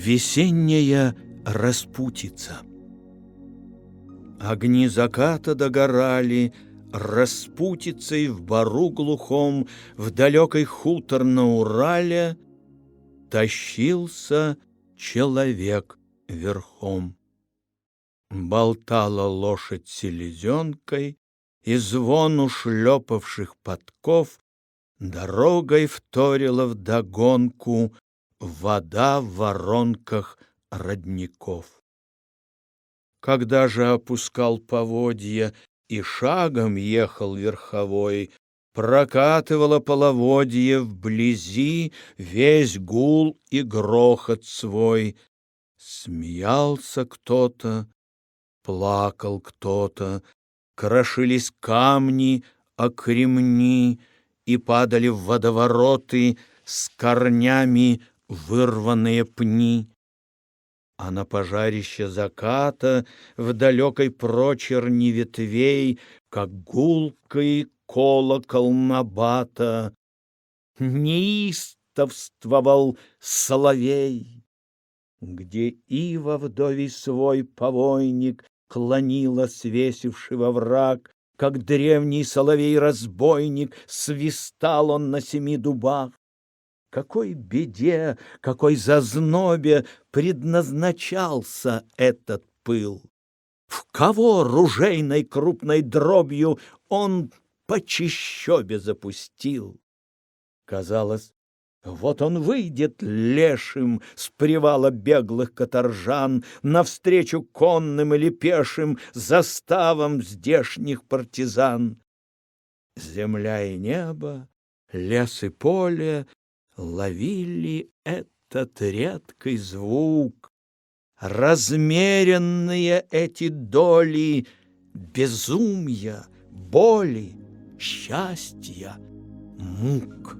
Весенняя распутица. Огни заката догорали, Распутицей в бару глухом, В далекой хутор на Урале Тащился человек верхом. Болтала лошадь селезенкой, И звону шлепавших подков Дорогой вторила вдогонку Вода в воронках родников. Когда же опускал поводья И шагом ехал верховой, Прокатывало половодье вблизи Весь гул и грохот свой. Смеялся кто-то, плакал кто-то, Крошились камни о кремни И падали в водовороты С корнями вырванные пни. А на пожарище заката В далекой прочерни ветвей, Как гулкой колокол набата, Неистовствовал соловей. Где ива вдовий свой повойник Клонила свесившего враг, Как древний соловей-разбойник Свистал он на семи дубах. Какой беде, какой зазнобе предназначался этот пыл! В кого ружейной крупной дробью он по чищобе запустил? Казалось, вот он выйдет лешим с привала беглых каторжан навстречу конным или пешим заставам здешних партизан. Земля и небо, лес и поле ловили этот редкий звук. Размеренные эти доли безумия, боли, счастья, мук.